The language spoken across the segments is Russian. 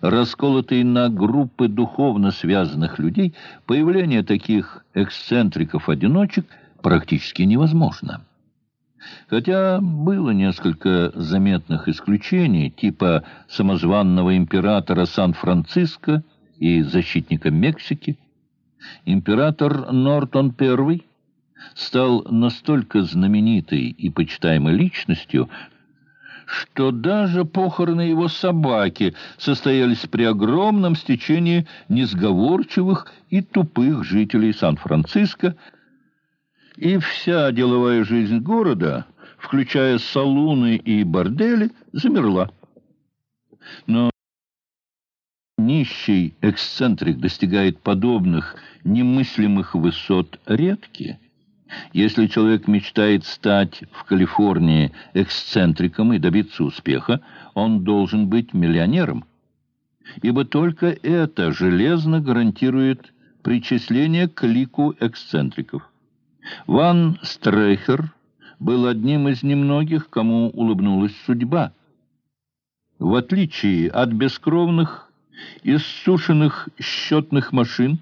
расколотый на группы духовно связанных людей, появление таких эксцентриков-одиночек практически невозможно. Хотя было несколько заметных исключений, типа самозванного императора Сан-Франциско и защитника Мексики, император Нортон I стал настолько знаменитой и почитаемой личностью, что даже похороны его собаки состоялись при огромном стечении несговорчивых и тупых жителей Сан-Франциско, и вся деловая жизнь города, включая салуны и бордели, замерла. Но нищий эксцентрик достигает подобных немыслимых высот редкие. Если человек мечтает стать в Калифорнии эксцентриком и добиться успеха, он должен быть миллионером. Ибо только это железно гарантирует причисление к лику эксцентриков. Ван Стрейхер был одним из немногих, кому улыбнулась судьба. В отличие от бескровных, иссушенных счетных машин,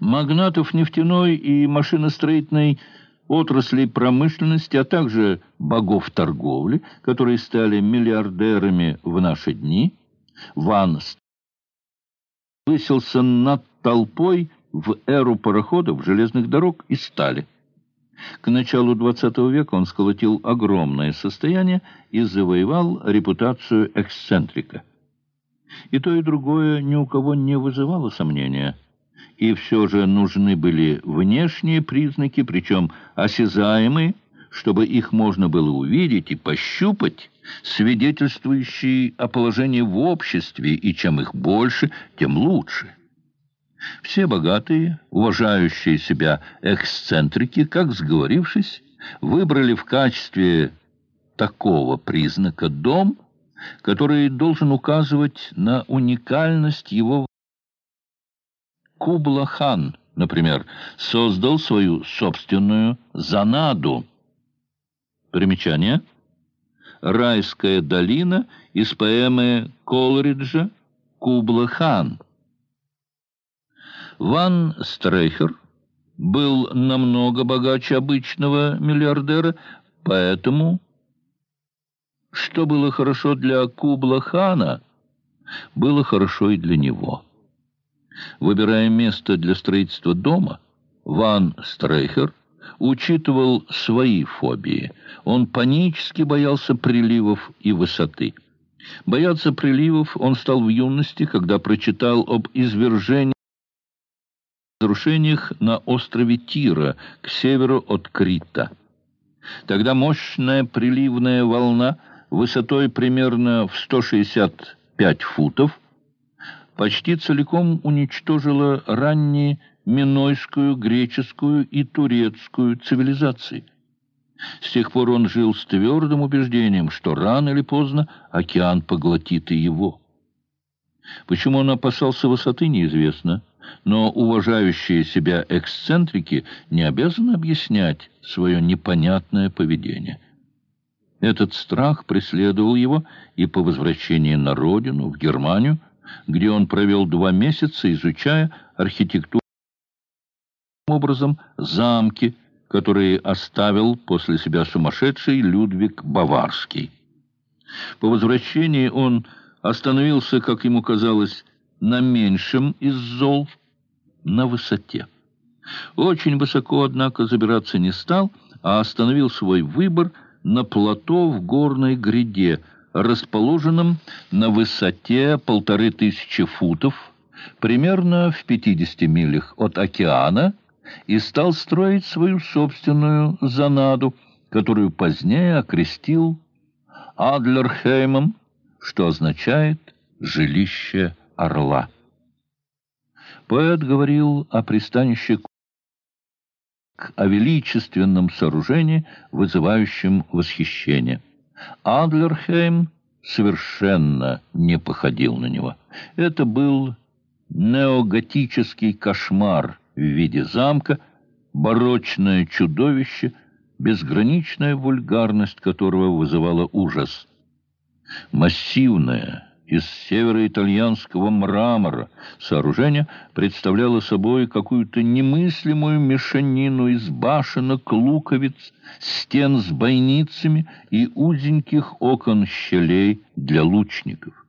магнатов нефтяной и машиностроительной отраслей промышленности, а также богов торговли, которые стали миллиардерами в наши дни, Ван высился над толпой в эру пароходов, железных дорог и стали. К началу XX века он сколотил огромное состояние и завоевал репутацию эксцентрика. И то, и другое ни у кого не вызывало сомнения – и все же нужны были внешние признаки, причем осязаемые, чтобы их можно было увидеть и пощупать, свидетельствующие о положении в обществе, и чем их больше, тем лучше. Все богатые, уважающие себя эксцентрики, как сговорившись, выбрали в качестве такого признака дом, который должен указывать на уникальность его Кубла-хан, например, создал свою собственную занаду. Примечание. Райская долина из поэмы Колриджа «Кубла-хан». Ван Стрейхер был намного богаче обычного миллиардера, поэтому, что было хорошо для Кубла-хана, было хорошо и для него. Выбирая место для строительства дома, Ван Стрейхер учитывал свои фобии. Он панически боялся приливов и высоты. Бояться приливов он стал в юности, когда прочитал об извержении разрушениях на острове Тира к северу от Крита. Тогда мощная приливная волна высотой примерно в 165 футов почти целиком уничтожила ранние минойскую, греческую и турецкую цивилизации. С тех пор он жил с твердым убеждением, что рано или поздно океан поглотит и его. Почему он опасался высоты, неизвестно, но уважающие себя эксцентрики не обязаны объяснять свое непонятное поведение. Этот страх преследовал его и по возвращении на родину, в Германию, где он провел два месяца, изучая архитектуру образом замки, которые оставил после себя сумасшедший Людвиг Баварский. По возвращении он остановился, как ему казалось, на меньшем из зол, на высоте. Очень высоко, однако, забираться не стал, а остановил свой выбор на плато в горной гряде – расположенном на высоте полторы тысячи футов, примерно в 50 милях от океана, и стал строить свою собственную занаду, которую позднее окрестил Адлерхеймом, что означает «жилище орла». Поэт говорил о пристанище о величественном сооружении, вызывающем восхищение. Адлерхейм совершенно не походил на него. Это был неоготический кошмар в виде замка, барочное чудовище, безграничная вульгарность которого вызывала ужас. Массивное, из североитальянского мрамора. Сооружение представляло собой какую-то немыслимую мешанину из башенок, луковиц, стен с бойницами и узеньких окон щелей для лучников.